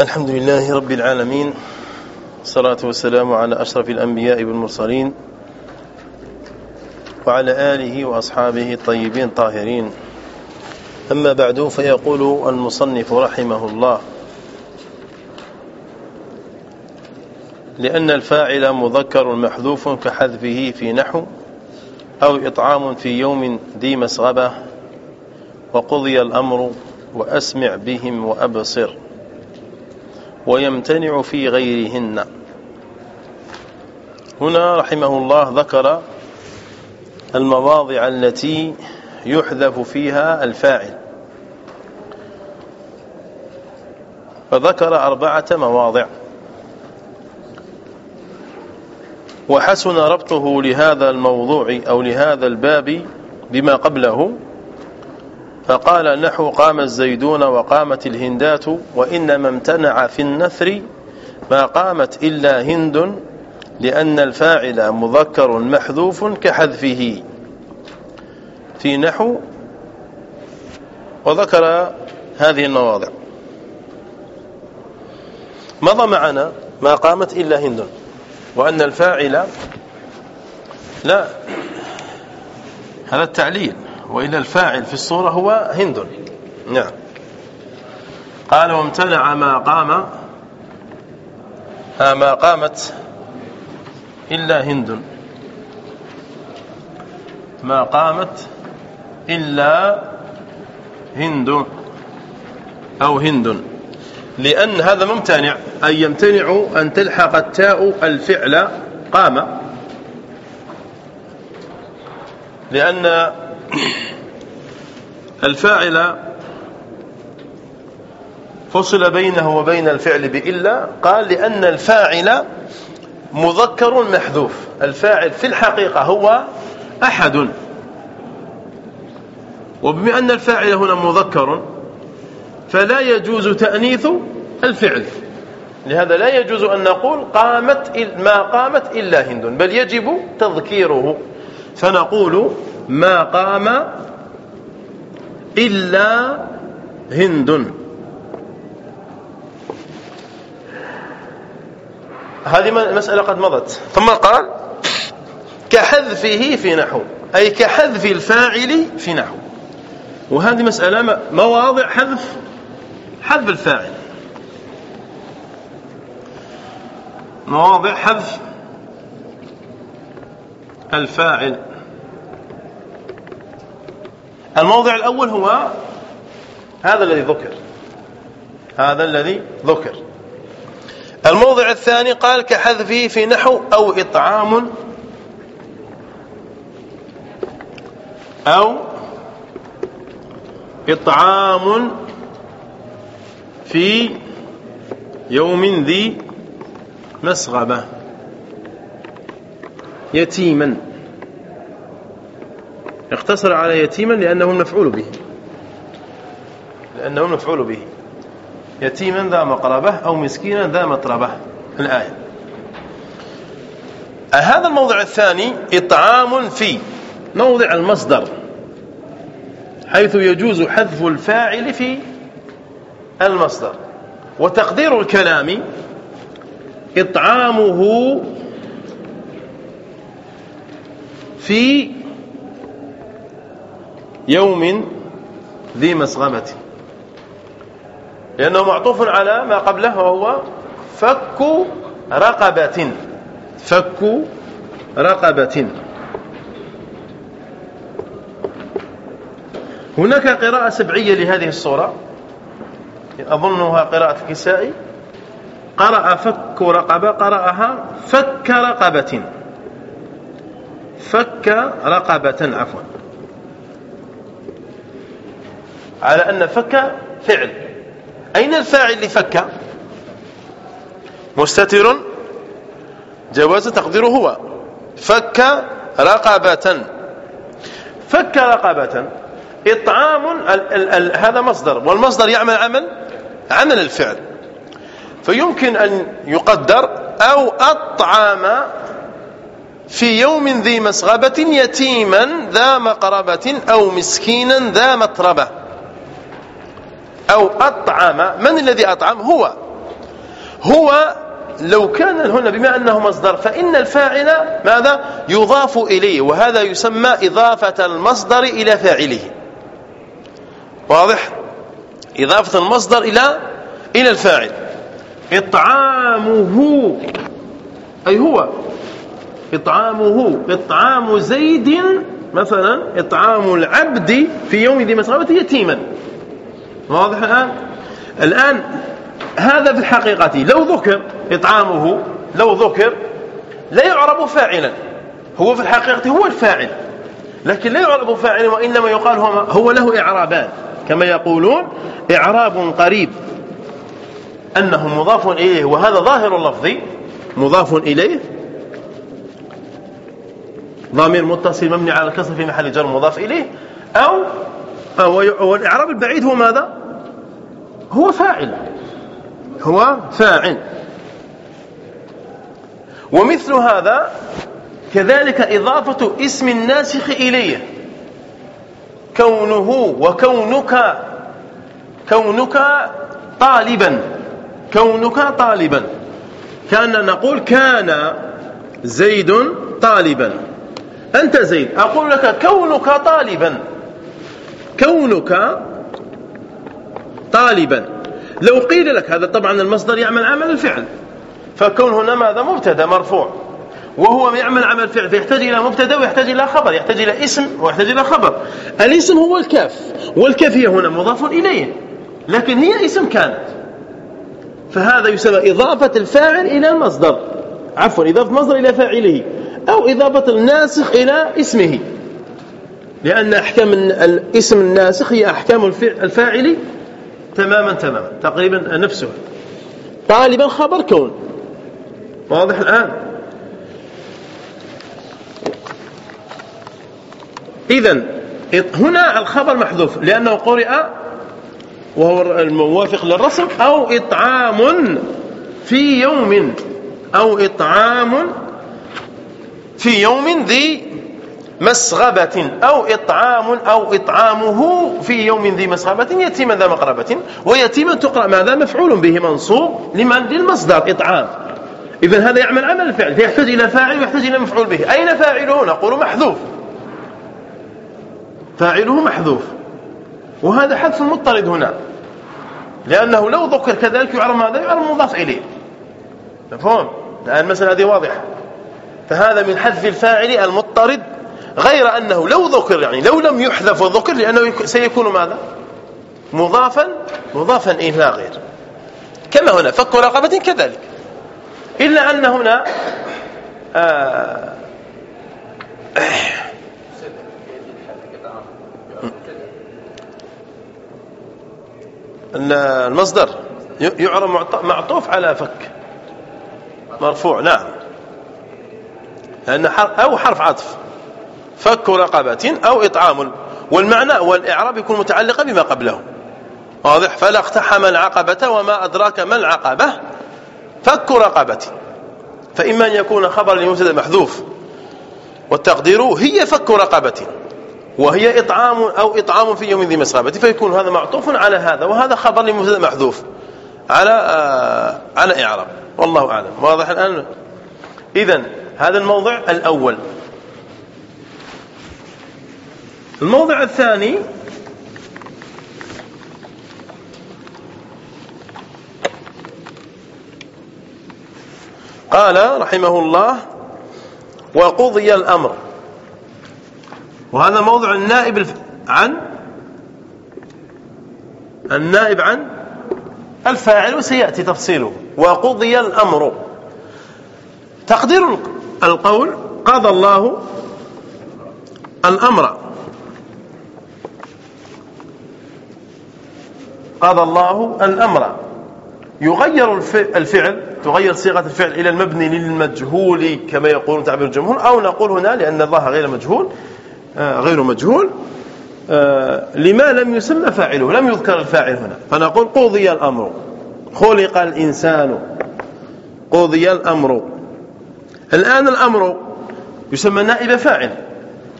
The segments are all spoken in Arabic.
الحمد لله رب العالمين الصلاة والسلام على أشرف الأنبياء والمرسلين وعلى آله وأصحابه الطيبين الطاهرين. أما بعد فيقول المصنف رحمه الله لأن الفاعل مذكر محذوف كحذفه في نحو أو إطعام في يوم ذي مسغبة وقضي الأمر وأسمع بهم وأبصر ويمتنع في غيرهن. هنا رحمه الله ذكر المواضع التي يحذف فيها الفاعل. فذكر أربعة مواضع. وحسن ربطه لهذا الموضوع أو لهذا الباب بما قبله. فقال نحو قام الزيدون وقامت الهندات وإنما امتنع في النثر ما قامت إلا هند لأن الفاعل مذكر محذوف كحذفه. في نحو وذكر هذه المواضع. مضى معنا ما قامت إلا هند وأن الفاعل لا. هذا التعليل. وإلا الفاعل في الصورة هو هند. نعم. قال وامتنع ما قام ما قامت إلا هند. ما قامت إلا هند أو هند. لأن هذا ممتنع أي يمتنع أن تلحق التاء الفعل قام. لأن الفاعل فصل بينه وبين الفعل بإلا قال لأن الفاعل مذكر محذوف. الفاعل في الحقيقة هو أحد. وبما أن الفاعل هنا مذكر فلا يجوز تأنيث الفعل. لهذا لا يجوز أن نقول قامت ما قامت إلا هند بل يجب تذكيره. فنقول ما قام إلا هند. هذه مسألة قد مضت. ثم قال كحذفه في نحو أي كحذف الفاعل في نحو. وهذه مسألة مواضع حذف حذف الفاعل. مواضع حذف الفاعل. الموضع الأول هو هذا الذي ذكر. هذا الذي ذكر. الموضع الثاني قال كحذفه في نحو أو إطعام أو إطعام في يوم ذي مسغبة. يتيما. اقتصر على يتيما لأنه المفعول به. لأنه المفعول به. يتيما ذا مقربة أو مسكينا ذا مطربة. الآية. هذا الموضع الثاني إطعام في. موضع المصدر. حيث يجوز حذف الفاعل في المصدر. وتقدير الكلام إطعامه في يوم ذي مسغمة. لأنه معطوف على ما قبله وهو فك رقبة. فك رقبة. هناك قراءة سبعية لهذه الصورة. أظنها قراءة الكسائي. قرأ فك رقبة قرأها فك رقبة. فك رقبة عفوا. على أن فك فعل. أين الفاعل لفك مستتر. جواز تقديره هو. فك رقبة. فك رقبة. إطعام ال ال ال هذا مصدر. والمصدر يعمل عمل عمل الفعل. فيمكن أن يقدر أو أطعم في يوم ذي مسغبة يتيما ذا مقربة أو مسكينا ذا مطربة. أو أطعم من الذي أطعم؟ هو. هو لو كان هنا بما أنه مصدر فإن الفاعل ماذا؟ يضاف إليه وهذا يسمى إضافة المصدر إلى فاعله. واضح؟ إضافة المصدر إلى إلى الفاعل. إطعامه. أي هو. إطعامه. إطعام زيد مثلا إطعام العبد في يوم ذي مسغبة يتيما. واضح الآن؟ الآن هذا في الحقيقة لو ذكر إطعامه لو ذكر لا يعرب فاعلا. هو في الحقيقة هو الفاعل لكن لا يعرب فاعلا وإنما يقال هو, له إعرابان. كما يقولون إعراب قريب أنه مضاف إليه وهذا ظاهر اللفظ. مضاف إليه؟ ضامير متصل مبني على الكسر في محل جر مضاف إليه أو والإعراب البعيد هو ماذا؟ هو فاعل. هو فاعل. ومثل هذا كذلك إضافة اسم الناسخ إليه. كونه وكونك كونك طالبا. كونك طالبا. كأن نقول كان زيد طالبا. أنت زيد. أقول لك كونك طالبا. كونك طالبا. لو قيل لك هذا طبعا المصدر يعمل عمل الفعل. فكون هنا ماذا؟ مبتدأ مرفوع. وهو يعمل عمل فعل فيحتاج إلى مبتدأ ويحتاج إلى خبر يحتاج إلى اسم ويحتاج إلى خبر. الاسم هو الكاف والكاف هي هنا مضاف إليه لكن هي اسم كانت. فهذا يسمى إضافة الفاعل إلى المصدر. عفوا إضافة المصدر إلى فاعله أو إضافة الناسخ إلى اسمه. لأن أحكام الاسم الناسخ هي أحكام الفاعل تماما تماما تقريبا نفسه. طالبا خبر كون. واضح الآن. إذا هنا الخبر محذوف لأنه قرئ وهو الموافق للرسم أو إطعام في يوم أو إطعام في يوم ذي مسغبة أو إطعام أو إطعامه في يوم ذي مسغبة يتيما ذا مقربة ويتيما تقرأ ماذا مفعول به منصوب لمن؟ للمصدر إطعام. إذا هذا يعمل عمل الفعل فيحتاج إلى فاعل ويحتاج إلى مفعول به. أين فاعله؟ نقول محذوف. فاعله محذوف. وهذا حذف مضطرد هنا. لأنه لو ذكر كذلك يعرف ماذا؟ يعرف مضاف إليه. مفهوم؟ الآن المسألة هذه واضحة. فهذا من حذف الفاعل المضطرد غير أنه لو ذكر يعني لو لم يحذف وذكر لأنه سيكون ماذا؟ مضافا مضافا إلى غير. كما هنا فك رقبة كذلك. إلا أن هنا آه المصدر يعرف معطوف على فك. مرفوع نعم. لأن أو حرف عطف. فك رقبة أو إطعام. والمعنى والإعراب يكون متعلقا بما قبله. واضح؟ فلا اقتحم العقبة وما أدراك ما العقبة. فك رقبة. فإما أن يكون خبر لمبتدا محذوف. والتقدير هي فك رقبة. وهي إطعام أو إطعام في يوم ذي مسغبة. فيكون هذا معطوف على هذا وهذا خبر لمبتدا محذوف. على آه على إعراب. والله أعلم. واضح الآن؟ إذا هذا الموضع الأول. الموضع الثاني قال رحمه الله وقضي الأمر. وهذا موضع النائب عن النائب عن الفاعل وسيأتي تفصيله. وقضي الأمر. تقدير القول قضى الله الأمر. قضى الله الأمر. يغير الفعل تغير صيغة الفعل إلى المبني للمجهول كما يقول تعبير الجمهور أو نقول هنا لأن الله غير مجهول آه، غير مجهول آه، لما لم يسمى فاعله. لم يذكر الفاعل هنا. فنقول قضي الأمر. خلق الإنسان. قضي الأمر. الآن الأمر يسمى نائب فاعل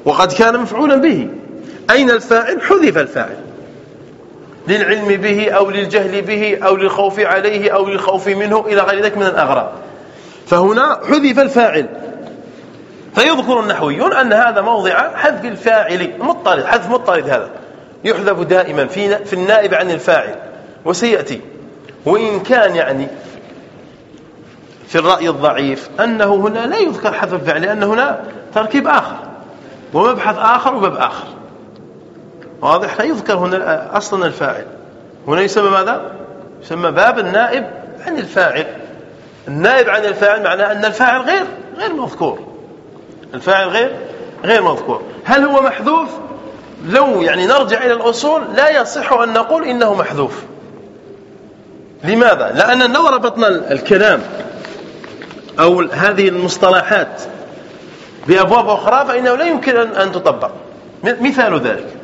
وقد كان مفعولا به. أين الفاعل؟ حذف الفاعل. للعلم به أو للجهل به أو للخوف عليه أو للخوف منه إلى غير ذلك من الأغراض فهنا حذف الفاعل. فيذكر النحويون أن هذا موضع حذف الفاعل مضطرد حذف مضطرد هذا. يحذف دائما في في النائب عن الفاعل. وسيأتي وإن كان يعني في الرأي الضعيف أنه هنا لا يذكر حذف الفعل لأن هنا تركيب آخر. ومبحث آخر وباب آخر. واضح؟ لا يذكر هنا أصلا الفاعل. هنا يسمى ماذا؟ يسمى باب النائب عن الفاعل. النائب عن الفاعل معناه أن الفاعل غير غير مذكور. الفاعل غير غير مذكور. هل هو محذوف؟ لو يعني نرجع إلى الأصول لا يصح أن نقول إنه محذوف. لماذا؟ لأن لو ربطنا الكلام أو هذه المصطلحات بأبواب أخرى فإنه لا يمكن أن تطبق. مثال ذلك.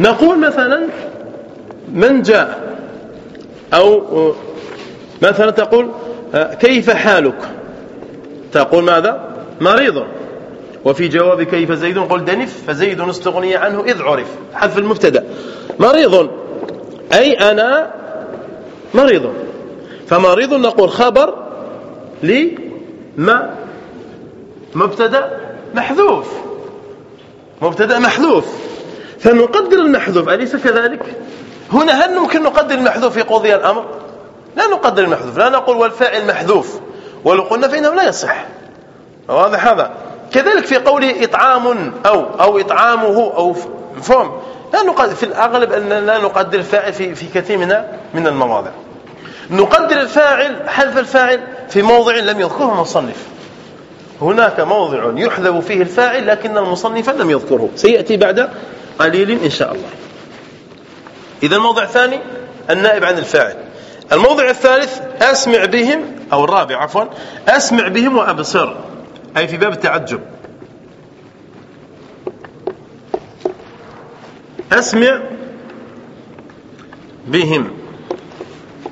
نقول مثلا من جاء أو مثلا تقول كيف حالك؟ تقول ماذا؟ مريض. وفي جواب كيف زيد؟ قل دنف فزيد استغني عنه إذ عرف. حذف المبتدأ. مريض. أي أنا مريض. فمريض نقول خبر لما مبتدأ محذوف. مبتدأ محذوف. فنقدر المحذوف. أليس كذلك؟ هنا هل ممكن نقدر المحذوف في قضية الأمر؟ لا نقدر المحذوف. لا نقول والفاعل محذوف. ولو قلنا فإنه لا يصح. واضح هذا؟ كذلك في قوله إطعام أو أو إطعامه أو فهم لا نقدر في الأغلب أن لا نقدر الفاعل في في كثير من من المواضع. نقدر الفاعل حذف الفاعل في موضع لم يذكره المصنف. هناك موضع يحذف فيه الفاعل لكن المصنف لم يذكره. سيأتي بعد قليل إن شاء الله. إذا الموضع الثاني النائب عن الفاعل. الموضع الثالث أسمع بهم أو الرابع عفوا أسمع بهم وأبصر. أي في باب التعجب. أسمع بهم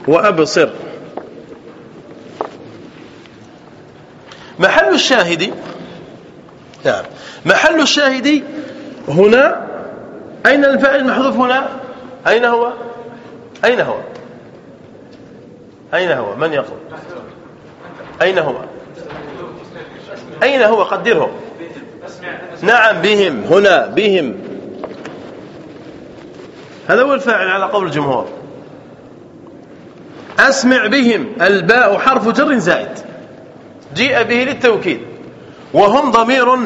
وأبصر. محل الشاهد نعم محل الشاهد هنا أين الفاعل المحذوف هنا؟ أين هو؟ أين هو؟ أين هو؟ من يقول؟ أين هو؟ أين هو؟ قدره نعم بهم. هنا بهم. هذا هو الفاعل على قول الجمهور. أسمع بهم. الباء حرف جر زائد. جيء به للتوكيد. وهم ضمير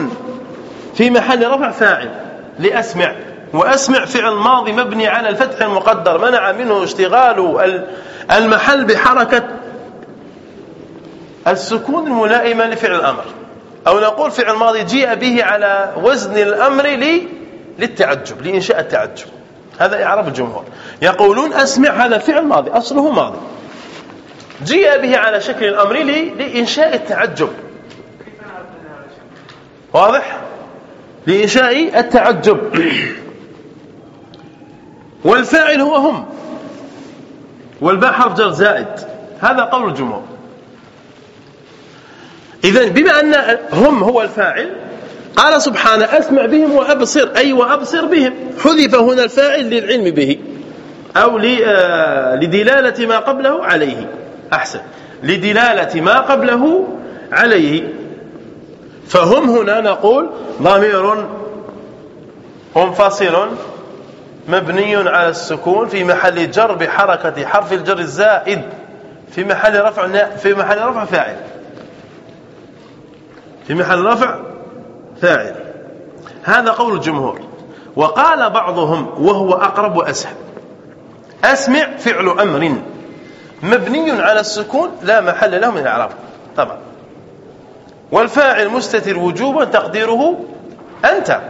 في محل رفع فاعل لأسمع. وأسمع فعل ماضي مبني على الفتح المقدر. منع منه اشتغال المحل بحركة السكون الملائمة لفعل الأمر. أو نقول فعل ماضي جيء به على وزن الأمر لي للتعجب لإنشاء التعجب. هذا إعراب الجمهور. يقولون أسمع هذا فعل ماضي أصله ماضي. جيء به على شكل الأمر لي لإنشاء التعجب. واضح؟ لإنشاء التعجب. والفاعل هو هم. والباء حرف جر زائد. هذا قول الجمهور. إذا بما أن هم هو الفاعل قال سبحانه أسمع بهم وأبصر أي وأبصر بهم. حذف هنا الفاعل للعلم به أو آه، لدلالة ما قبله عليه. أحسن. لدلالة ما قبله عليه. فهم هنا نقول ضمير منفصل. مبني على السكون في محل جر بحركة حرف الجر الزائد في محل رفع في محل رفع فاعل. في محل رفع فاعل. هذا قول الجمهور. وقال بعضهم وهو أقرب وأسهل. أسمع فعل أمر. مبني على السكون لا محل له من الإعراب. طبعا. والفاعل مستتر وجوبا تقديره أنت.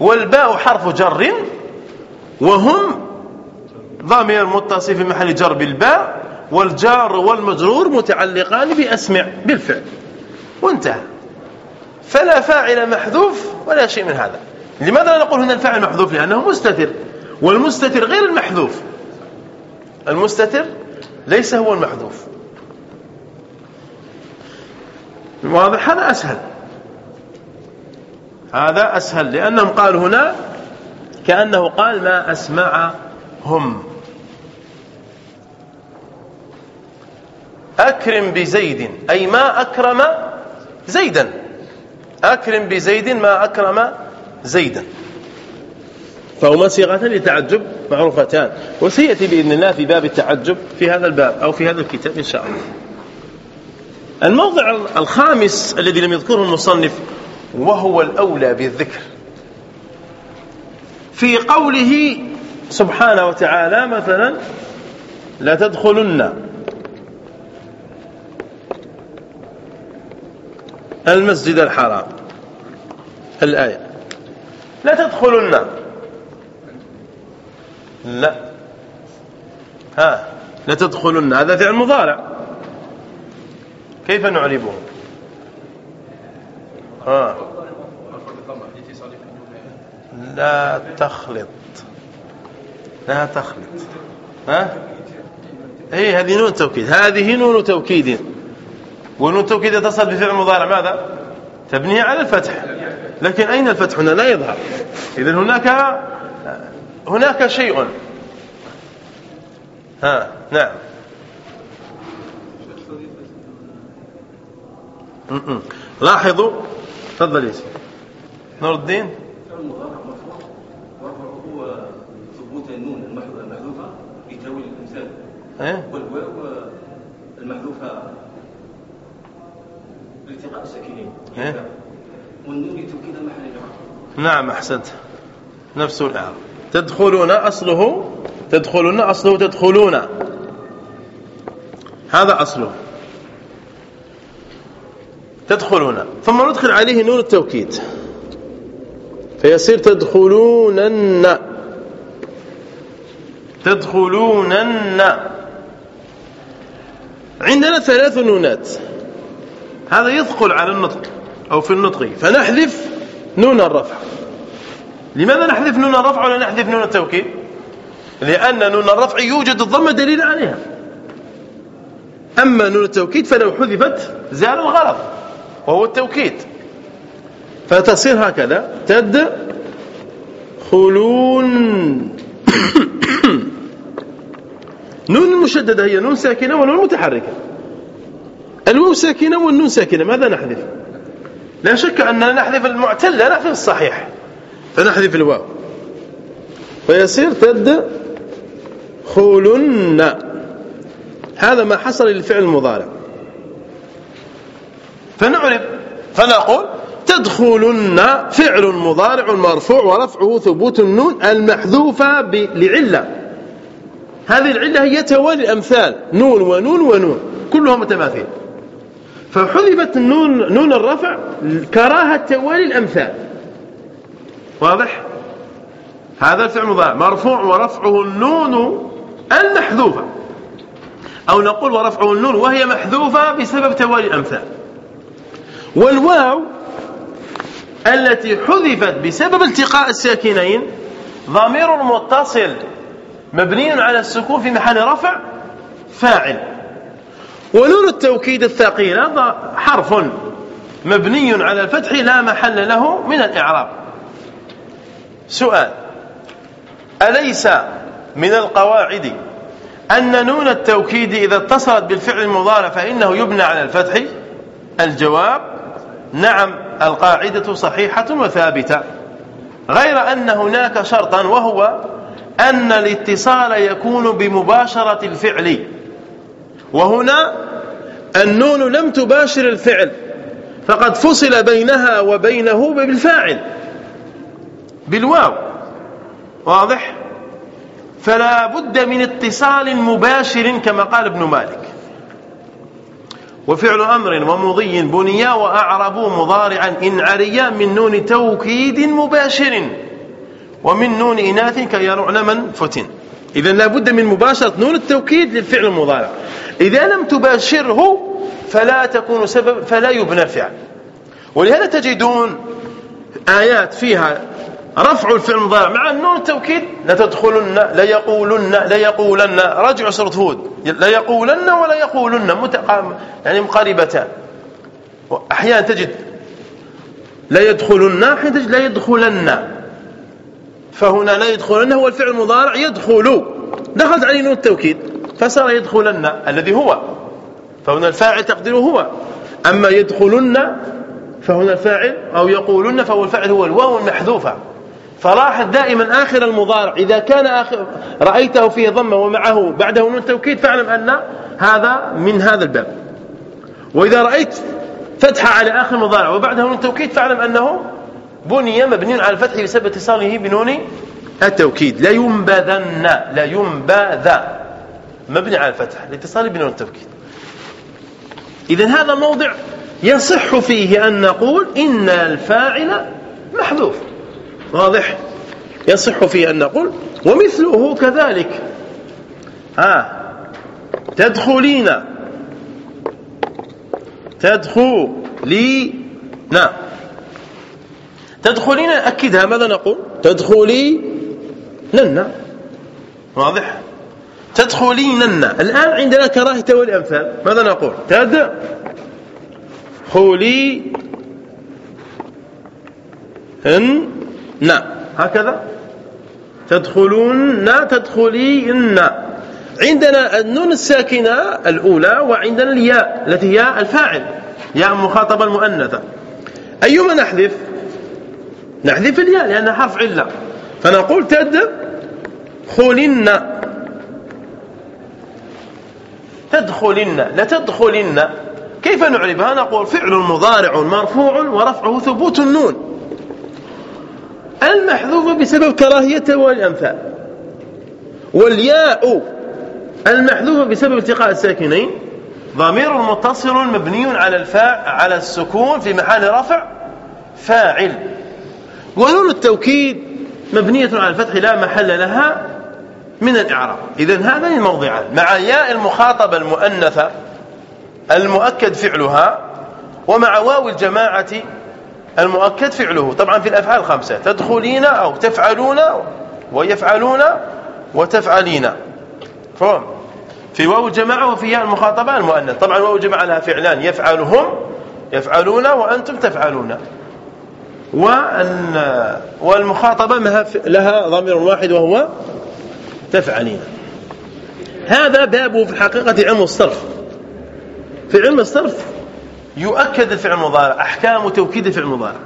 والباء حرف جر وهم ضمير متصل في محل جر بالباء والجار والمجرور متعلقان بأسمع بالفعل. وانتهى. فلا فاعل محذوف ولا شيء من هذا. لماذا لا نقول هنا الفاعل محذوف؟ لأنه مستتر. والمستتر غير المحذوف. المستتر ليس هو المحذوف. واضح؟ هذا أسهل. هذا أسهل لأنهم قالوا هنا كأنه قال ما أسمع هم أكرم بزيد أي ما أكرم زيدا. أكرم بزيد ما أكرم زيدا. فهما صيغتان لتعجب معروفتان وسيأتي بإذن الله في باب التعجب في هذا الباب أو في هذا الكتاب إن شاء الله. الموضع الخامس الذي لم يذكره المصنف وهو الأولى بالذكر. في قوله سبحانه وتعالى مثلا لا تدخلن المسجد الحرام. الآية. لا تدخلن لا. ها. لا تدخلن هذا فعل مضارع. كيف نعربه؟ ها لا تخلط. لا تخلط. ها؟ اي هذه نون توكيد. هذه نون توكيد. ونون التوكيد يتصل بفعل مضارع ماذا؟ تبني على الفتح. لكن أين الفتح؟ هنا لا يظهر. إذا هناك هناك شيء. ها نعم. لاحظوا تفضل يا نور الدين. ثبوت النون المحذوفه في تاويل الامثال إيه؟ والواو المحذوفه التقاء الساكنين. إيه؟ والنون توكيد المحل نعم أحسنت. نفس الإعراب. تدخلون أصله؟ تدخلون أصله تدخلون. هذا أصله. تدخلون ثم ندخل عليه نون التوكيد. فيصير تدخلونن. تدخلونن. عندنا ثلاث نونات. هذا يثقل على النطق أو في النطق. فنحذف نون الرفع. لماذا نحذف نون الرفع ولا نحذف نون التوكيد؟ لأن نون الرفع يوجد الضمة دليل عليها. أما نون التوكيد فلو حذفت زال الغرض. وهو التوكيد. فتصير هكذا. تدخلون. نون المشددة هي نون ساكنة ونون متحركة. الواو ساكنة والنون ساكنة. ماذا نحذف؟ لا شك أننا نحذف المعتل لا نحذف الصحيح. فنحذف الواو. فيصير تد خلن هذا ما حصل للفعل المضارع. فنعرب فنقول تدخلن فعل مضارع مرفوع ورفعه ثبوت النون المحذوفة لعلة. هذه العلة هي توالي الأمثال نون ونون ونون كلهم متماثلين. فحذفت النون نون الرفع كراهة توالي الأمثال. واضح؟ هذا الفعل مضارع مرفوع ورفعه النون المحذوفة. أو نقول ورفعه النون وهي محذوفة بسبب توالي الأمثال. والواو التي حذفت بسبب التقاء الساكنين ضمير متصل مبني على السكون في محل رفع فاعل. ونون التوكيد الثقيل هذا حرف مبني على الفتح لا محل له من الإعراب. سؤال أليس من القواعد أن نون التوكيد إذا اتصلت بالفعل المضارع فإنه يبنى على الفتح؟ الجواب نعم القاعدة صحيحة وثابتة. غير أن هناك شرطا وهو أن الاتصال يكون بمباشرة الفعل. وهنا النون لم تباشر الفعل فقد فصل بينها وبينه بالفاعل. بالواو. واضح؟ فلا بد من اتصال مباشر كما قال ابن مالك. وفعل أمر ومضي بنيا وأعربوا مضارعا إن عريا من نون توكيد مباشر ومن نون إناث كي يرعن من فتن. إذا لا بد من مباشرة نون التوكيد للفعل المضارع. إذا لم تباشره فلا تكون سبب فلا يبنى فعل. ولهذا تجدون آيات فيها رفع الفعل المضارع مع النون التوكيد لتدخلن ليقولن ليقولن. رجع سورة هود. ليقولن ولا يقولن متقام يعني مقاربتان أحيانا تجد لا يدخلن أحيانا تجد لا يدخلن فهنا لا يدخلن هو الفعل المضارع. يدخل. دخلت عليه نون التوكيد. فصار يدخلن الذي هو. فهنا الفاعل تقديره هو. أما يدخلن فهنا الفاعل. أو يقولن فهو الفاعل هو. الواو المحذوفة. فلاحظ دائما آخر المضارع. إذا كان آخر رأيته فيه ضمة ومعه بعده نون التوكيد فاعلم أن هذا من هذا الباب. وإذا رأيت فتحة على آخر المضارع وبعده نون التوكيد فاعلم أنه بني مبني على الفتح بسبب اتصاله بنون التوكيد. لا ينبذن لا ينبذ. مبني على الفتح لاتصاله بنون التوكيد. إذا هذا الموضع يصح فيه أن نقول إن الفاعل محذوف. واضح؟ يصح فيه أن نقول ومثله كذلك. ها تدخلين. تدخلين. تدخلين أكدها. ماذا نقول؟ تدخلين. واضح؟ تدخلين. الآن عندنا كراهة والأمثال ماذا نقول؟ تدخلي ان هكذا؟ تدخلون تدخلين. عندنا النون الساكنة الأولى وعندنا الياء التي هي الفاعل ياء مخاطبة المؤنثة. أيما نحذف؟ نحذف الياء لأنها حرف علة. فنقول تدخلن تدخلن لتدخلن كيف نعربها؟ نقول فعل مضارع مرفوع ورفعه ثبوت النون. المحذوف بسبب كراهية والأمثال والياء المحذوف بسبب التقاء الساكنين. ضمير متصل مبني على الفاء على السكون في محل رفع فاعل. ونون التوكيد مبنية على الفتح لا محل لها من الإعراب. إذا هذان الموضعان مع ياء المخاطبة المؤنثة المؤكد فعلها ومع واو الجماعة المؤكد فعله. طبعا في الأفعال الخمسة تدخلين أو تفعلون ويفعلون وتفعلين. فهم؟ في واو الجماعة وفي ياء المخاطبة المؤنث. طبعا واو الجماعة لها فعلان يفعلهم يفعلون وأنتم تفعلون. والمخاطبة لها ضمير واحد وهو تفعلين. هذا بابه في الحقيقة علم الصرف. في علم الصرف يؤكد الفعل المضارع أحكام توكيد الفعل المضارع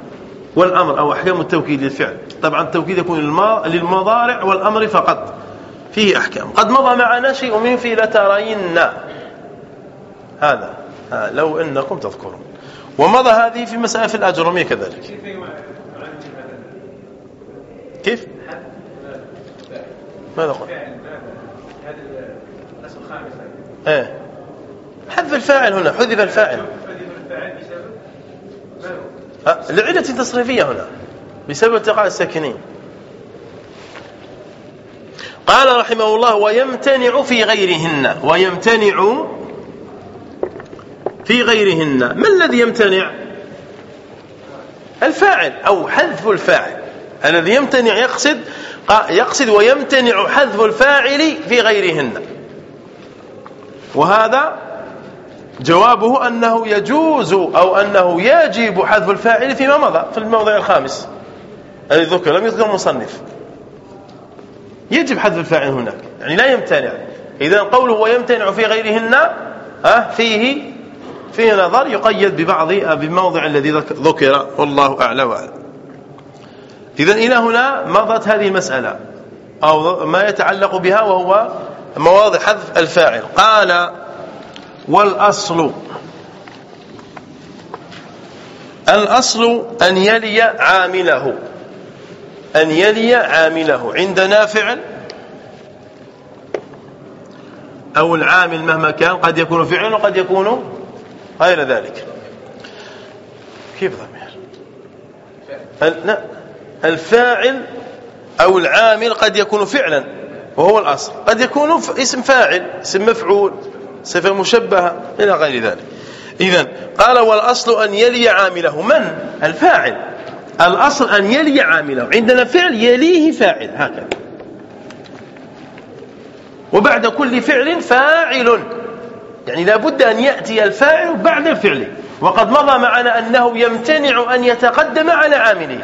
والأمر أو أحكام التوكيد للفعل. طبعا التوكيد يكون للمضارع والأمر فقط. فيه أحكام. قد مضى معنا شيء من في لترين. هذا. لو إنكم تذكرون. ومضى هذه في مسألة في الأجرمية كذلك. كيف ماذا قلت؟ إيه. حذف الفاعل هنا حذف الفاعل. لعلة تصريفية هنا بسبب التقاء الساكنين. قال رحمه الله ويمتنع في غيرهن ويمتنع في غيرهن. ما الذي يمتنع؟ الفاعل أو حذف الفاعل. الذي يمتنع يقصد يقصد ويمتنع حذف الفاعل في غيرهن. وهذا جوابه أنه يجوز أو أنه يجب حذف الفاعل فيما مضى في الموضع الخامس. الذي ذكر لم يذكر المصنف. يجب حذف الفاعل هناك يعني لا يمتنع. إذا قوله ويمتنع في غيرهن ها فيه فيه نظر يقيد ببعض بموضع الذي ذكر. والله أعلى وأعلم. إذا إلى هنا مضت هذه المسألة أو ما يتعلق بها وهو مواضع حذف الفاعل. قال والأصل. الأصل أن يلي عامله. أن يلي عامله. عندنا فعل؟ أو العامل مهما كان قد يكون فعلا وقد يكون غير ذلك. كيف ضمير لا. الفاعل أو العامل قد يكون فعلا وهو الأصل. قد يكون اسم فاعل اسم مفعول. صفة مشبهة إلى غير ذلك. إذا قال والأصل أن يلي عامله من؟ الفاعل. الأصل أن يلي عامله. عندنا فعل يليه فاعل هكذا. وبعد كل فعل فاعل. يعني لابد أن يأتي الفاعل بعد الفعل. وقد مضى معنا أنه يمتنع أن يتقدم على عامله.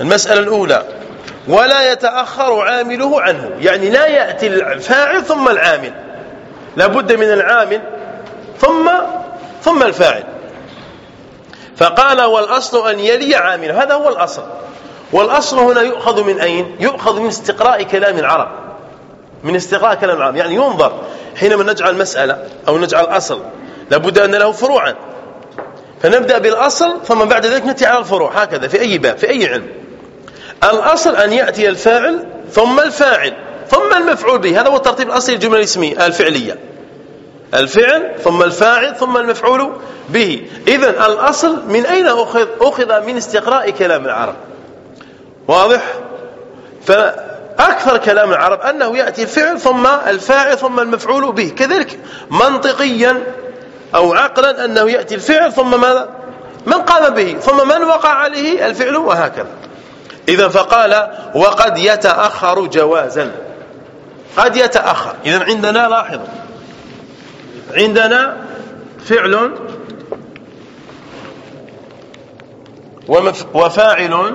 المسألة الأولى. ولا يتأخر عامله عنه. يعني لا يأتي الفاعل ثم العامل. لابد من العامل ثم ثم الفاعل. فقال والأصل أن يلي عامله هذا هو الأصل. والأصل هنا يؤخذ من أين؟ يؤخذ من استقراء كلام العرب. من استقراء كلام العرب. يعني ينظر. حينما نجعل مسألة أو نجعل أصل لابد أن له فروعا. فنبدأ بالأصل ثم بعد ذلك نأتي على الفروع. هكذا في أي باب في أي علم. الأصل أن يأتي الفاعل ثم الفاعل. ثم المفعول به. هذا هو الترتيب الأصلي للجملة الاسمية الفعلية. الفعل ثم الفاعل ثم المفعول به. إذا الأصل من أين أخذ أخذ؟ من استقراء كلام العرب. واضح؟ فأكثر كلام العرب أنه يأتي الفعل ثم الفاعل ثم المفعول به. كذلك منطقيا أو عقلا أنه يأتي الفعل ثم ماذا؟ من قام به ثم من وقع عليه الفعل وهكذا. إذا فقال وقد يتأخر جوازا. قد يتأخر. إذا عندنا لاحظ. عندنا فعل وفاعل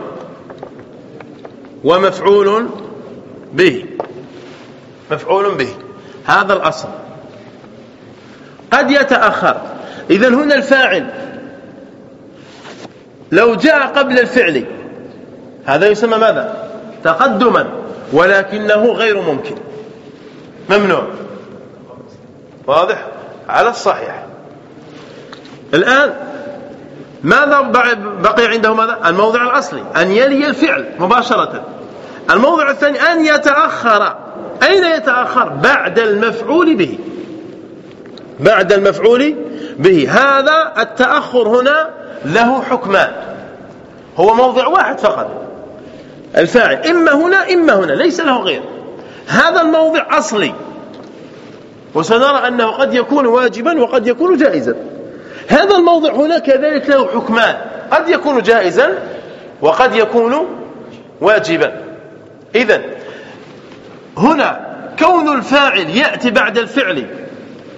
ومفعول به. مفعول به. هذا الأصل. قد يتأخر. إذا هنا الفاعل. لو جاء قبل الفعل. هذا يسمى ماذا؟ تقدما. ولكنه غير ممكن. ممنوع. واضح؟ على الصحيح. الآن ماذا بقي عنده ماذا؟ الموضع الأصلي أن يلي الفعل مباشرة. الموضع الثاني أن يتأخر. أين يتأخر؟ بعد المفعول به. بعد المفعول به. هذا التأخر هنا له حكمان. هو موضع واحد فقط. الفاعل إما هنا إما هنا ليس له غير. هذا الموضع أصلي. وسنرى أنه قد يكون واجبا وقد يكون جائزا. هذا الموضع هنا كذلك له حكمان. قد يكون جائزا وقد يكون واجبا. إذا هنا كون الفاعل يأتي بعد الفعل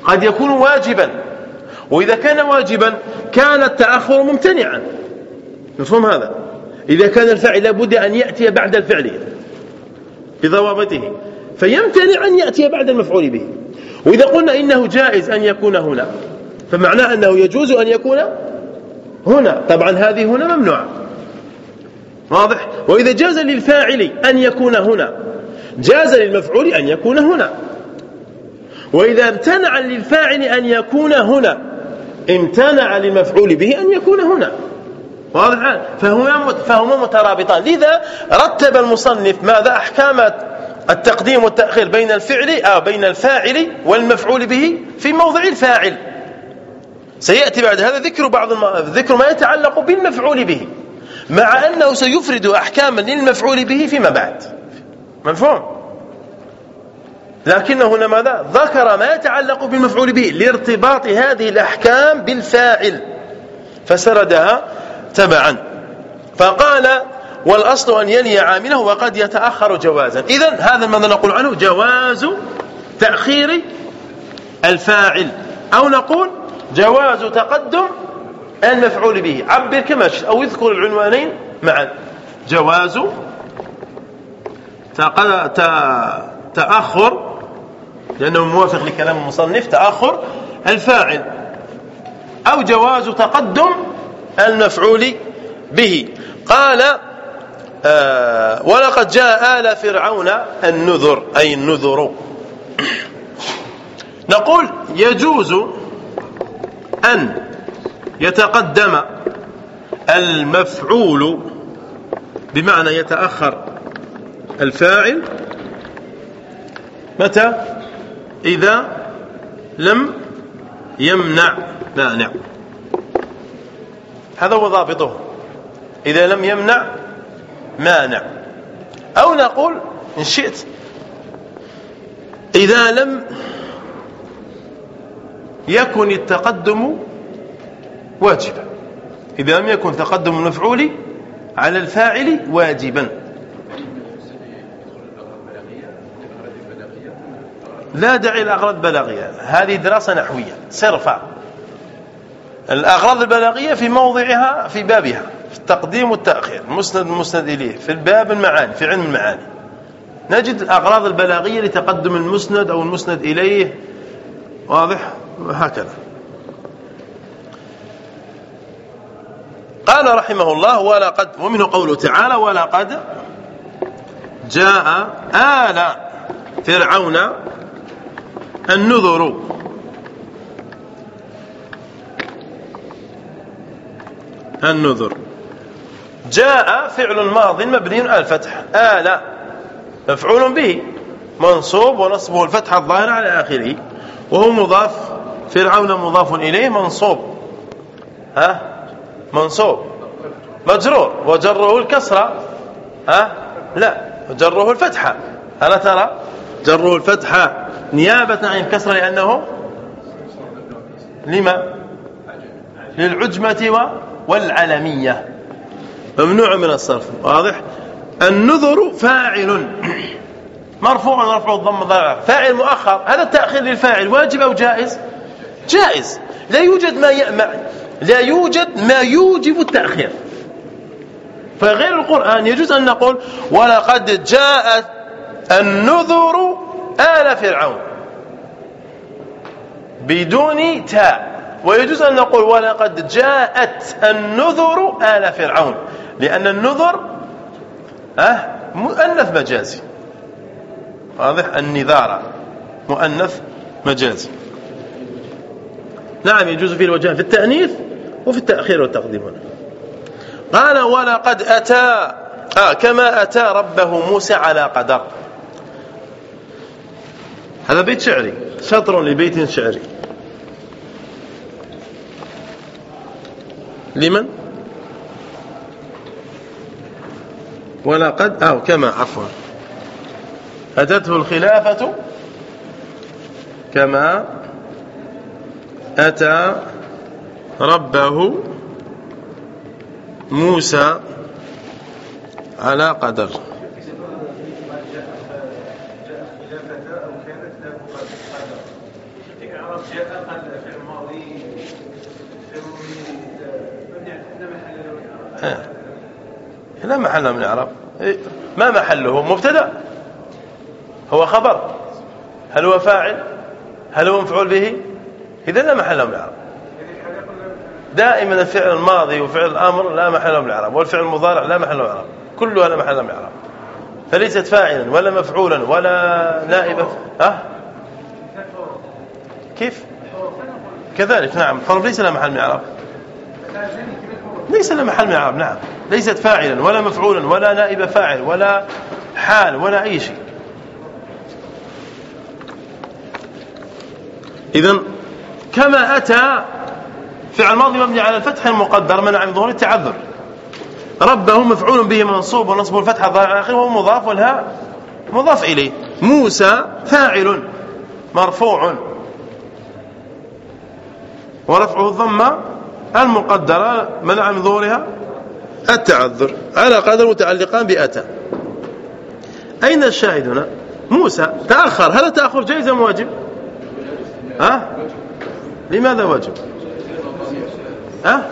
قد يكون واجبا. وإذا كان واجبا كان التأخر ممتنعا. مفهوم هذا؟ إذا كان الفاعل لابد أن يأتي بعد الفعل بضوابطه. فيمتنع أن يأتي بعد المفعول به. وإذا قلنا إنه جائز أن يكون هنا فمعناه أنه يجوز أن يكون هنا. طبعا هذه هنا ممنوعة. واضح؟ وإذا جاز للفاعل أن يكون هنا جاز للمفعول أن يكون هنا. وإذا امتنع للفاعل أن يكون هنا امتنع للمفعول به أن يكون هنا. واضح فهما فهما مترابطان. لذا رتب المصنف ماذا؟ أحكام التقديم والتأخير بين الفعل آه بين الفاعل والمفعول به في موضع الفاعل. سيأتي بعد هذا ذكر بعض الم... ذكر ما يتعلق بالمفعول به مع أنه سيفرد أحكاما للمفعول به فيما بعد. مفهوم؟ لكن هنا ماذا؟ ذكر ما يتعلق بالمفعول به لارتباط هذه الأحكام بالفاعل فسردها تبعا. فقال والأصل أن يلي عامله وقد يتأخر جوازا. إذا هذا ماذا نقول عنه؟ جواز تأخير الفاعل. أو نقول جواز تقدم المفعول به. عبر كما أو اذكر العنوانين معا. جواز تأخر لأنه موافق لكلام المصنف تأخر الفاعل. أو جواز تقدم المفعول به. قال آه ولقد جاء آل فرعون النذر أي النذر. نقول يجوز أن يتقدم المفعول بمعنى يتأخر الفاعل متى؟ إذا لم يمنع. مانع. هذا هو ضابطه. إذا لم يمنع مانع. أو نقول إن شئت. إذا لم يكن التقدم واجبا. إذا لم يكن تقدم المفعول على الفاعل واجبا. لا داعي لأغراض بلاغية. هذه دراسة نحوية. صرفة الأغراض البلاغية في موضعها في بابها. في التقديم والتأخير. مسند المسند إليه. في الباب المعاني في علم المعاني. نجد الأغراض البلاغية لتقدم المسند أو المسند إليه. واضح؟ هكذا. قال رحمه الله ولقد ومنه قوله تعالى ولقد جاء آل فرعون النذر. النذر. جاء فعل ماض مبني على الفتح. آل مفعول به. منصوب ونصبه. الفتح الظاهر على آخره. وهو مضاف. فرعون مضاف إليه. منصوب. ها؟ منصوب. مجرور. وجره الكسرة. ها؟ لا. وجره الفتحة ألا ترى؟ جره الفتحة نيابة عن الكسرة لأنه؟ لما؟ للعجمة والعلمية. ممنوع من الصرف. واضح؟ النذر فاعل. مرفوع رفع الضم ضرع فاعل مؤخر. هذا التأخير للفاعل. واجب أو جائز؟ جائز. لا يوجد ما يأمع لا يوجد ما يوجب التأخير. فغير القرآن يجوز أن نقول ولقد جاءت النذر آل فرعون بدون تاء. ويجوز أن نقول ولقد جاءت النذر آل فرعون لأن النذر أه مؤنث مجازي. واضح؟ النذارة مؤنث مجازي. نعم يجوز فيه الوجهان في التأنيث وفي التأخير والتقديم هنا. قال ولقد أتى آه كما أتى ربه موسى على قدر. هذا بيت شعري شطر لبيت شعري. لمن؟ ولقد أو كما عفوا. أتته الخلافة؟ كما أتى ربه موسى على قدر. لا محل من الإعراب. إيه، ما محله؟ مبتدأ. هو خبر. هل هو فاعل؟ هل هو مفعول به؟ إذا لا محل من الإعراب. دائما الفعل الماضي وفعل الأمر لا محل من الإعراب والفعل المضارع لا محل من الإعراب. كلها لا محل من الإعراب. فليست فاعلا ولا مفعولا ولا نائبه ها؟ كيف؟ كذلك نعم. حرف ليس له محل من الإعراب. ليس له محل من الأعراب نعم. ليست فاعلا ولا مفعولا ولا نائب فاعل ولا حال ولا أي شيء. اذا كما أتى فعل ماضي مبني على الفتح المقدر منع من ظهور التعذر. ربه مفعول به منصوب ونصب الفتح الظاهر على آخره وهو مضاف والهاء مضاف إليه. موسى فاعل مرفوع. ورفعه الضمه المقدرة منع من ظهورها؟ التعذر. على قدر متعلقان بأتى. أين الشاهد هنا موسى تأخر. هل تأخر جائز أم واجب؟ ها؟ لماذا واجب؟ ها؟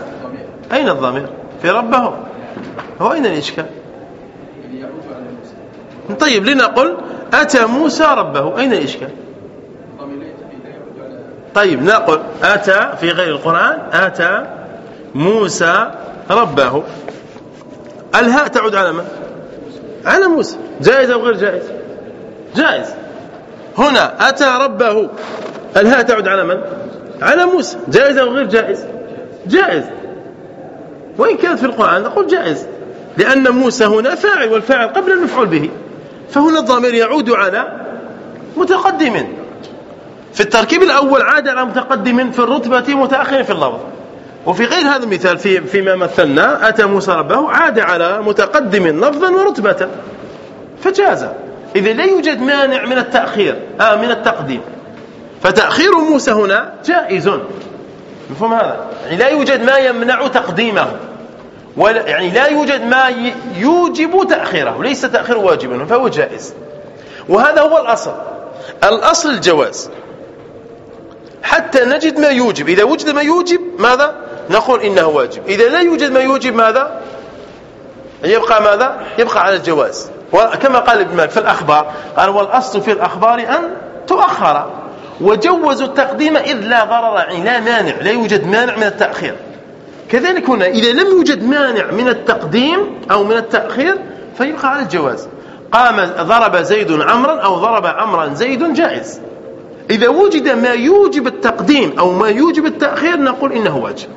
أين الضمير؟ في ربه. هو أين الإشكال؟ طيب لنقل أتى موسى ربه. أين الإشكال؟ طيب نقول أتى في غير القرآن أتى موسى ربه. الهاء تعود على من؟ على موسى. جائز أو غير جائز؟ جائز. هنا أتى ربه. الهاء تعود على من؟ على موسى. جائز أو غير جائز؟ جائز. وإن كانت في القرآن نقول جائز. لأن موسى هنا فاعل والفاعل قبل المفعول به. فهنا الضمير يعود على متقدم. في التركيب الأول عاد على متقدم في الرتبة متأخر في اللفظ. وفي غير هذا المثال في فيما مثلنا أتى موسى ربه عاد على متقدم لفظا ورتبة. فجاز. إذا لا يوجد مانع من التأخير آه من التقديم. فتأخير موسى هنا جائز. مفهوم هذا؟ يعني لا يوجد ما يمنع تقديمه. ولا يعني لا يوجد ما يوجب تأخيره. ليس تأخير واجبا فهو جائز. وهذا هو الأصل. الأصل الجواز. حتى نجد ما يوجب. إذا وجد ما يوجب ماذا؟ نقول إنه واجب. إذا لا يوجد ما يوجب ماذا؟ يبقى ماذا؟ يبقى على الجواز. وكما قال ابن مالك في الأخبار قال والأصل في الأخبار أن تؤخر. وجوزوا التقديم إذ لا ضرر لا مانع. لا يوجد مانع من التأخير. كذلك هنا إذا لم يوجد مانع من التقديم أو من التأخير فيبقى على الجواز. قام ضرب زيد عمرا أو ضرب عمرا زيد جائز. إذا وجد ما يوجب التقديم أو ما يوجب التأخير نقول إنه واجب.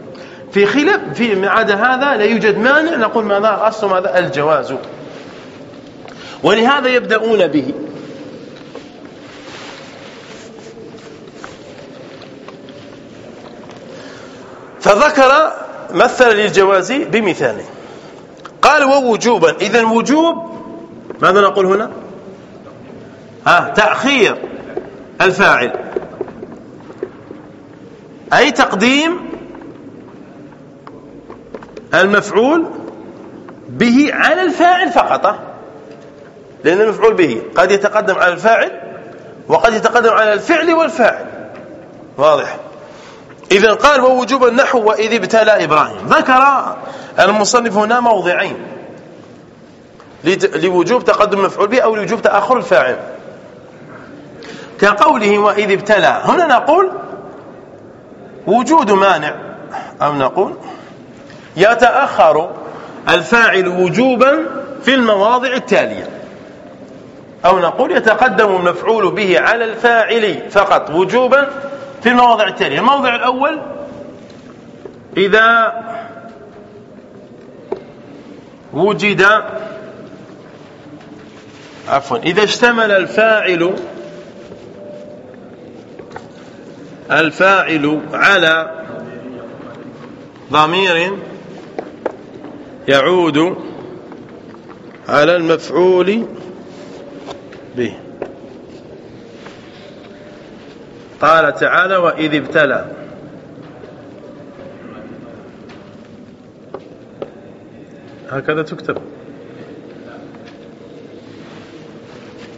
في خلاف في عدا هذا لا يوجد مانع نقول ماذا؟ أصل ماذا؟ الجواز. ولهذا يبدأون به. فذكر مثل للجواز بمثال قال ووجوبا. إذا وجوب ماذا نقول هنا؟ ها تأخير. الفاعل. أي تقديم المفعول به على الفاعل فقط. لأن المفعول به قد يتقدم على الفاعل وقد يتقدم على الفعل والفاعل. واضح؟ إذا قال ووجوب النحو وإذ ابتلى إبراهيم. ذكر المصنف هنا موضعين. لوجوب تقدم المفعول به أو لوجوب تأخر الفاعل. كقوله وإذ ابتلى. هنا نقول وجود مانع. أو نقول يتأخر الفاعل وجوبا في المواضع التالية. أو نقول يتقدم المفعول به على الفاعل فقط وجوبا في المواضع التالية. الموضع الأول إذا وجد عفوا إذا اشتمل الفاعل الفاعل على ضمير يعود على المفعول به. قال تعالى وإذ ابتلى. هكذا تكتب.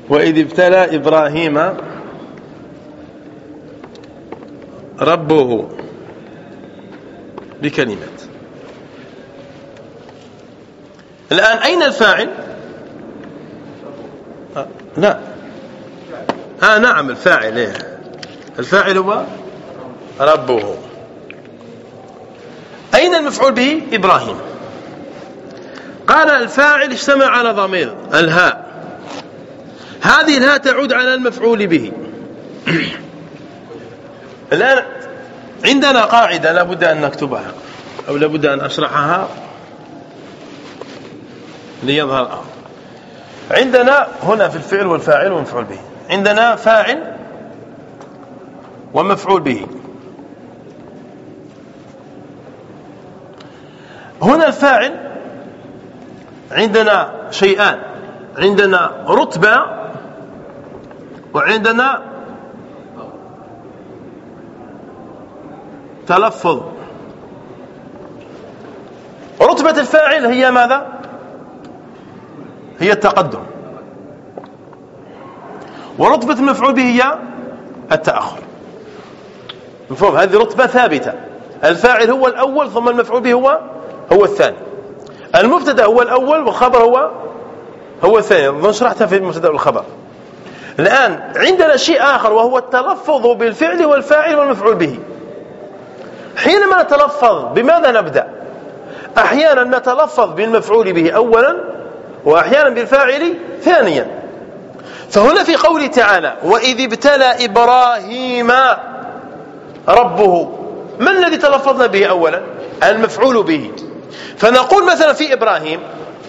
وإذ ابتلى إبراهيم ربه بكلمات. الآن أين الفاعل؟ آه لا. آه نعم الفاعل. إيه. الفاعل هو ربه. أين المفعول به؟ إبراهيم. قال الفاعل اشتمع على ضمير الهاء. هذه الهاء تعود على المفعول به. الآن عندنا قاعدة لابد أن نكتبها أو لابد أن أشرحها ليظهر الأمر. عندنا هنا في الفعل والفاعل والمفعول به. عندنا فاعل ومفعول به. هنا الفاعل عندنا شيئان. عندنا رتبة وعندنا تلفظ. رتبة الفاعل هي ماذا؟ هي التقدم. ورتبة المفعول به هي التأخر. مفهوم؟ هذه رتبة ثابتة. الفاعل هو الأول ثم المفعول به هو هو الثاني. المبتدأ هو الأول والخبر هو هو الثاني. شرحتها في المبتدا والخبر. الآن عندنا شيء آخر وهو التلفظ بالفعل والفاعل والمفعول به. حينما نتلفظ بماذا نبدأ؟ أحيانا نتلفظ بالمفعول به أولا وأحيانا بالفاعل ثانيا. فهنا في قوله تعالى وإذ ابتلى إبراهيم ربه. ما الذي تلفظنا به أولا؟ المفعول به. فنقول مثلا في إبراهيم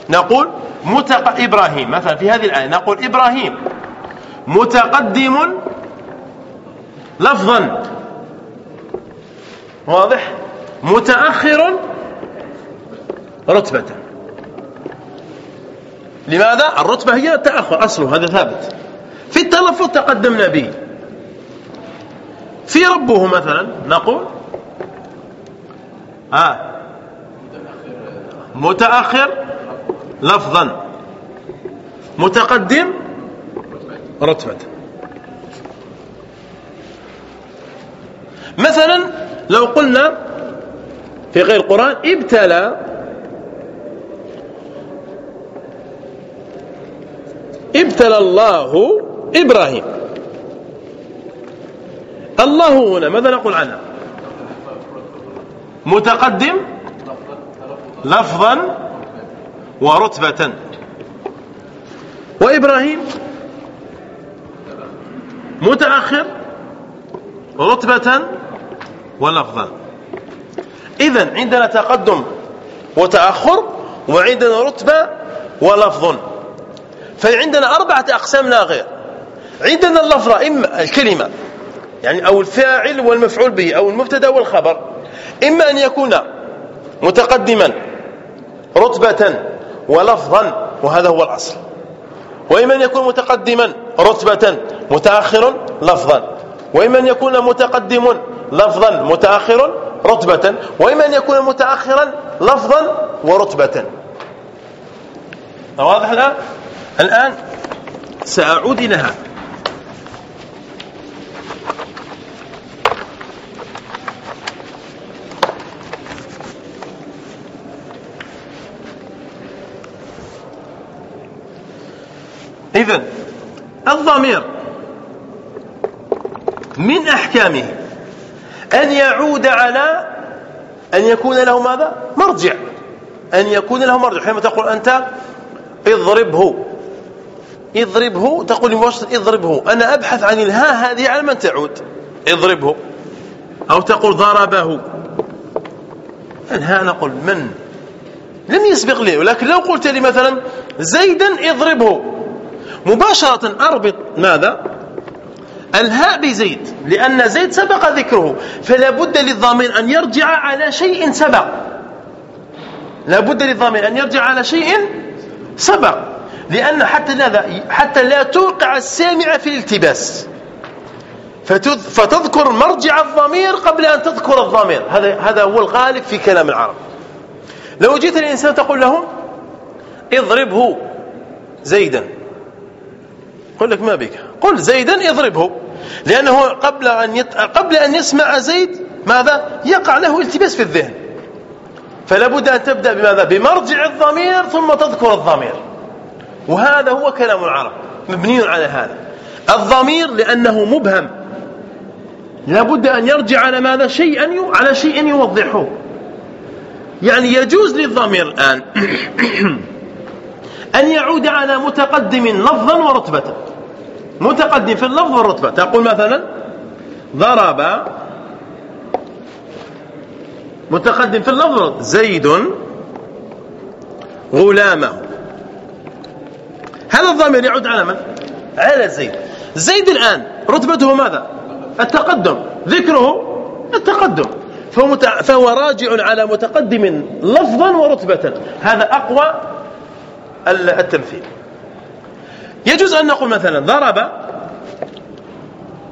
نقول متق... إبراهيم مثلا في هذه الآية نقول إبراهيم متقدم لفظا. واضح؟ متأخر رتبة. لماذا؟ الرتبة هي التأخر أصله هذا ثابت. في التلفظ تقدمنا به. في ربه مثلا نقول آه متأخر لفظا. متقدم رتبة. مثلا لو قلنا في غير القرآن ابتلى ابتلى الله إبراهيم. الله هنا ماذا نقول عنه؟ متقدم لفظا ورتبة. وإبراهيم متأخر رتبة. ولفظا. إذا عندنا تقدم وتأخر وعندنا رتبة ولفظ. فعندنا أربعة أقسام لا غير. عندنا اللفظة إما الكلمة يعني أو الفاعل والمفعول به أو المبتدأ والخبر. إما أن يكون متقدما رتبة ولفظا وهذا هو الأصل. وإما أن يكون متقدما رتبة متأخر لفظا. وإما أن يكون متقدم لفظا متأخر رتبة وإما أن يكون متأخرا لفظا ورتبة. واضح الآن الآن سأعود إلى هذا إذن الضمير من أحكامه. أن يعود على أن يكون له ماذا؟ مرجع. أن يكون له مرجع. حينما تقول أنت اضربه. اضربه تقول لمباشرة اضربه. أنا أبحث عن الها هذه على من تعود. اضربه. أو تقول ضربه. الها نقول من؟ لم يسبق لي. ولكن لو قلت لي مثلا زيدا اضربه. مباشرة أربط ماذا؟ الهاء بزيد لأن زيد سبق ذكره فلا بد للضامن أن يرجع على شيء سبق. لا بد للضامن أن يرجع على شيء سبق. لأن حتى لا حتى لا توقع السامع في الالتباس. فتذكر مرجع الضمير قبل أن تذكر الضمير. هذا هذا هو الغالب في كلام العرب. لو جئت الإنسان تقول له اضربه زيدا. يقول لك ما بك. قل زيدا اضربه. لأنه قبل أن يت... قبل أن يسمع زيد ماذا؟ يقع له التباس في الذهن. فلا بد أن تبدأ بماذا؟ بمرجع الضمير ثم تذكر الضمير. وهذا هو كلام العرب. مبني على هذا. الضمير لأنه مبهم. لا بد أن يرجع على ماذا؟ شيئا على شيء يوضحه. يعني يجوز للضمير الآن أن يعود على متقدم لفظا ورتبة. متقدم في اللفظ والرتبة. تقول مثلا ضرب متقدم في اللفظ زيد غلامه. هذا الضمير يعود على من؟ على زيد. زيد الآن رتبته ماذا؟ التقدم. ذكره التقدم. فهو, فهو راجع على متقدم لفظا ورتبة. هذا أقوى التمثيل. يجوز أن نقول مثلا ضرب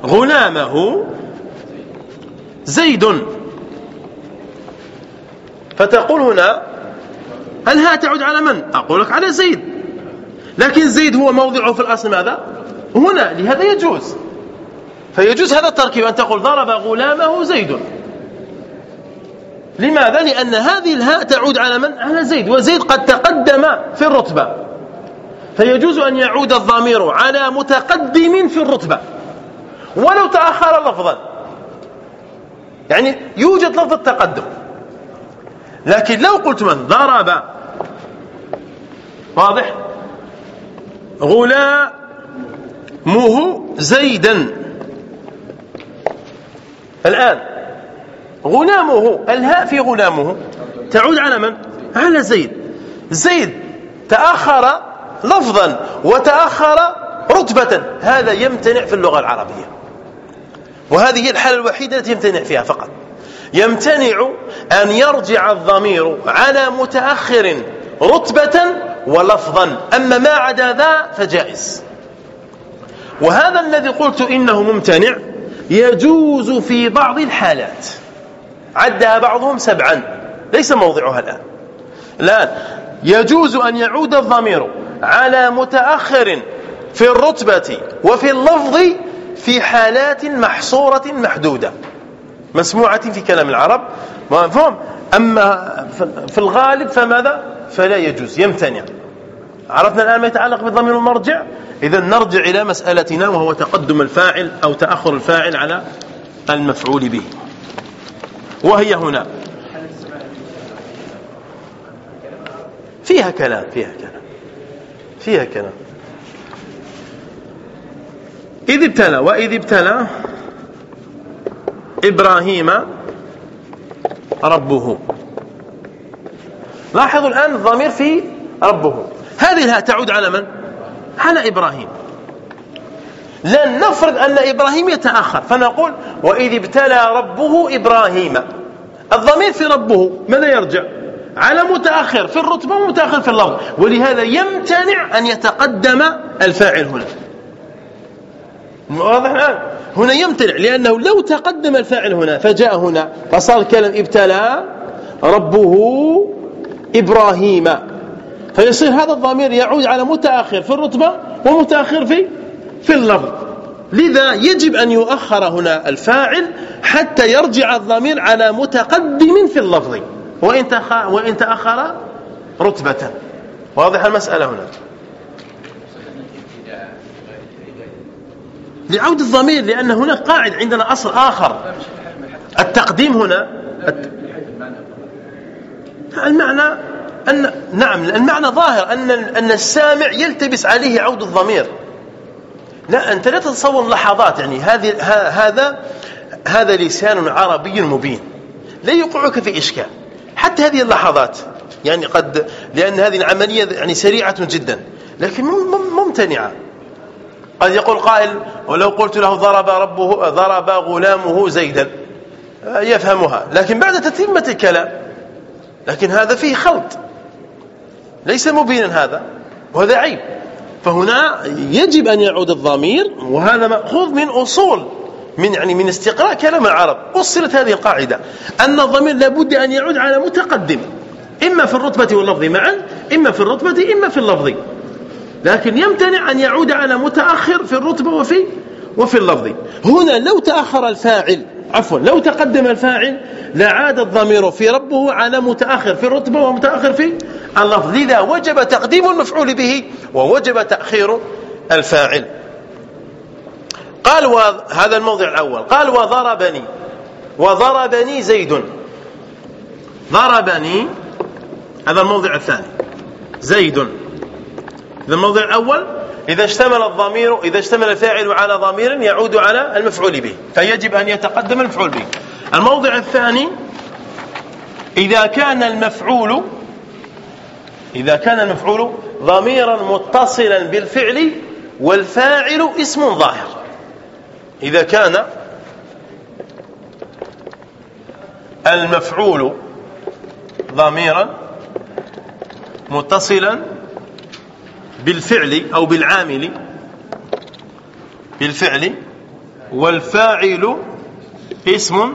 غلامه زيد. فتقول هنا هل ها تعود على من؟ أقول لك على زيد. لكن زيد هو موضعه في الأصل ماذا؟ هنا لهذا يجوز. فيجوز هذا التركيب أن تقول ضرب غلامه زيد. لماذا؟ لأن هذه الهاء تعود على من؟ على زيد. وزيد قد تقدم في الرتبة. فيجوز أن يعود الضمير على متقدم في الرتبة. ولو تأخر لفظا. يعني يوجد لفظ التقدم. لكن لو قلت من ضرب واضح؟ غلامه زيدا. الآن غلامه الهاء في غلامه تعود على من؟ على زيد. زيد تأخر لفظا وتأخر رتبة. هذا يمتنع في اللغة العربية. وهذه هي الحالة الوحيدة التي يمتنع فيها فقط. يمتنع أن يرجع الضمير على متأخر رتبة ولفظا. أما ما عدا ذا فجائز. وهذا الذي قلت إنه ممتنع يجوز في بعض الحالات. عدها بعضهم سبعا. ليس موضعها الآن. الآن يجوز أن يعود الضمير على متأخر في الرتبة وفي اللفظ في حالات محصورة محدودة. مسموعة في كلام العرب. مفهوم؟ أما في الغالب فماذا؟ فلا يجوز يمتنع. عرفنا الآن ما يتعلق بالضمير المرجع؟ إذا نرجع إلى مسألتنا وهو تقدم الفاعل أو تأخر الفاعل على المفعول به. وهي هنا. فيها كلام فيها كلام. فيها كلام إذ ابتلى وإذ ابتلى إبراهيم ربه. لاحظوا الآن الضمير في ربه. هذه الهاء تعود على من؟ على إبراهيم. لن نفرض أن إبراهيم يتأخر فنقول وإذ ابتلى ربه إبراهيم. الضمير في ربه ماذا يرجع؟ على متأخر في الرتبة ومتأخر في اللفظ. ولهذا يمتنع أن يتقدم الفاعل هنا. واضح الآن؟ هنا يمتنع لأنه لو تقدم الفاعل هنا فجاء هنا فصار الكلام ابتلى ربه إبراهيم. فيصير هذا الضمير يعود على متأخر في الرتبة ومتأخر في في اللفظ. لذا يجب أن يؤخر هنا الفاعل حتى يرجع الضمير على متقدم في اللفظ. وإن, وإن تأخر رتبة. واضح المسألة هنا؟ لعود الضمير لأن هناك قاعد عندنا أصل آخر. التقديم هنا المعنى أن نعم المعنى ظاهر أن أن السامع يلتبس عليه عود الضمير. لا أنت لا تتصور لحظات يعني هذه هذا هذا لسان عربي مبين. لا يوقعك في إشكال. حتى هذه اللحظات. يعني قد لأن هذه العملية يعني سريعة جدا لكن ممتنعة. قد يقول قائل ولو قلت له ضرب ربه ضرب غلامه زيدا يفهمها. لكن بعد تتمة الكلام لكن هذا فيه خلط ليس مبينا هذا وهذا عيب. فهنا يجب أن يعود الضمير وهذا مأخوذ من أصول من يعني من استقراء كلام العرب. أصلت هذه القاعدة أن الضمير لابد أن يعود على متقدم إما في الرتبة واللفظ معا إما في الرتبة إما في اللفظ. لكن يمتنع أن يعود على متأخر في الرتبة وفي وفي اللفظ. هنا لو تأخر الفاعل عفوا لو تقدم الفاعل لعاد الضمير في ربه على متأخر في الرتبة ومتأخر في اللفظ. لذا وجب تقديم المفعول به ووجب تأخير الفاعل. قال هذا الموضع الأول. قال وضربني. وضربني زيد. ضربني هذا الموضع الثاني. زيد. هذا الموضع الأول. إذا اشتمل الضمير إذا اشتمل الفاعل على ضمير يعود على المفعول به فيجب أن يتقدم المفعول به. الموضع الثاني إذا كان المفعول إذا كان المفعول ضميرا متصلا بالفعل والفاعل اسم ظاهر. إذا كان المفعول ضميرا متصلا بالفعل أو بالعامل بالفعل والفاعل اسم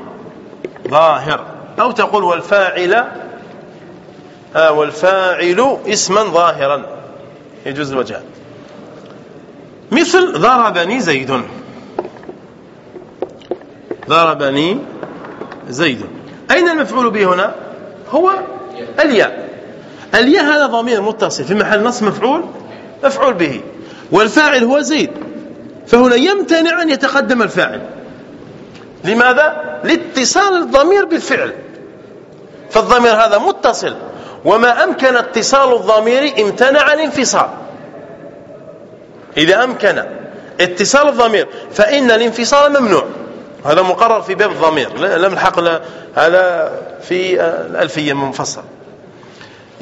ظاهر. أو تقول والفاعل آه والفاعل اسما ظاهرا. يجوز الوجهان مثل ضربني زيد. ضربني زيد. أين المفعول به هنا؟ هو الياء. الياء هذا ضمير متصل. في محل نص مفعول مفعول به. والفاعل هو زيد. فهنا يمتنع أن يتقدم الفاعل. لماذا؟ لاتصال الضمير بالفعل. فالضمير هذا متصل. وما أمكن اتصال الضمير امتنع الانفصال. إذا أمكن اتصال الضمير فإن الانفصال ممنوع. هذا مقرر في باب الضمير. لم الحق هذا في الألفية مفصل.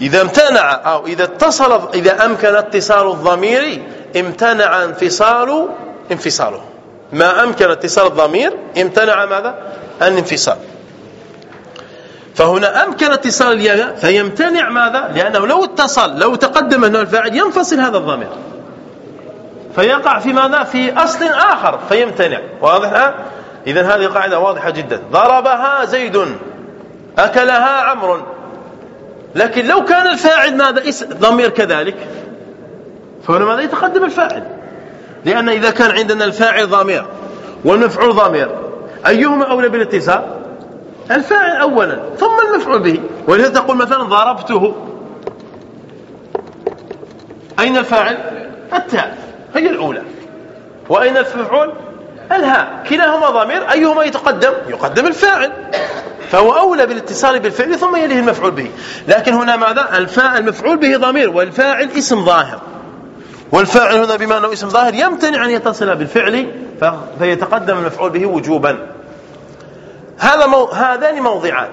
إذا امتنع أو إذا اتصل إذا أمكن اتصال الضمير امتنع انفصال انفصاله. ما أمكن اتصال الضمير امتنع ماذا؟ الانفصال. فهنا أمكن اتصال الياء فيمتنع ماذا؟ لأنه لو اتصل لو تقدم هنا الفاعل ينفصل هذا الضمير. فيقع في ماذا؟ في أصل آخر فيمتنع. واضح؟ الآن إذا هذه قاعدة واضحة جدا. ضربها زيد. أكلها عمرو. لكن لو كان الفاعل ماذا؟ ضمير كذلك. فهنا ماذا؟ يتقدم الفاعل. لأن إذا كان عندنا الفاعل ضمير والمفعول ضمير أيهما أولى بالاتصال الفاعل أولا ثم المفعول به. ولذا تقول مثلا ضربته. أين الفاعل؟ التاء هي الأولى. وأين المفعول الهاء كلاهما ضمير أيهما يتقدم؟ يقدم الفاعل. فهو أولى بالاتصال بالفعل ثم يليه المفعول به. لكن هنا ماذا؟ الفاعل المفعول به ضمير والفاعل اسم ظاهر. والفاعل هنا بما أنه اسم ظاهر يمتنع أن يتصل بالفعل فيتقدم المفعول به وجوبا. هذا مو... هذان موضعان.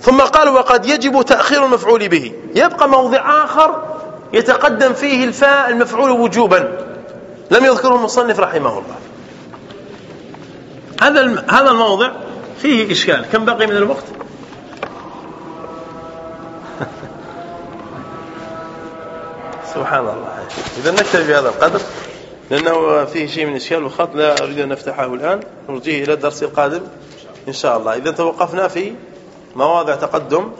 ثم قال وقد يجب تأخير المفعول به. يبقى موضع آخر يتقدم فيه الفاء المفعول وجوبا. لم يذكره المصنف رحمه الله. هذا هذا الموضع فيه إشكال. كم بقي من الوقت؟ سبحان الله. إذا نكتفي بهذا القدر لأنه فيه شيء من إشكال وخط لا أريد أن نفتحه الآن. نرجيه إلى الدرس القادم إن شاء الله. إذا توقفنا في مواضع تقدم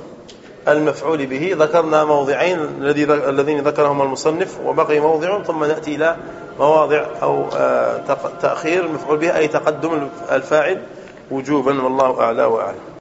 المفعول به ذكرنا موضعين الذي الذين ذكرهما المصنف وبقي موضع ثم نأتي إلى مواضع أو آه، تأخير المفعول به أي تقدم الفاعل وجوبا والله أعلى وأعلم.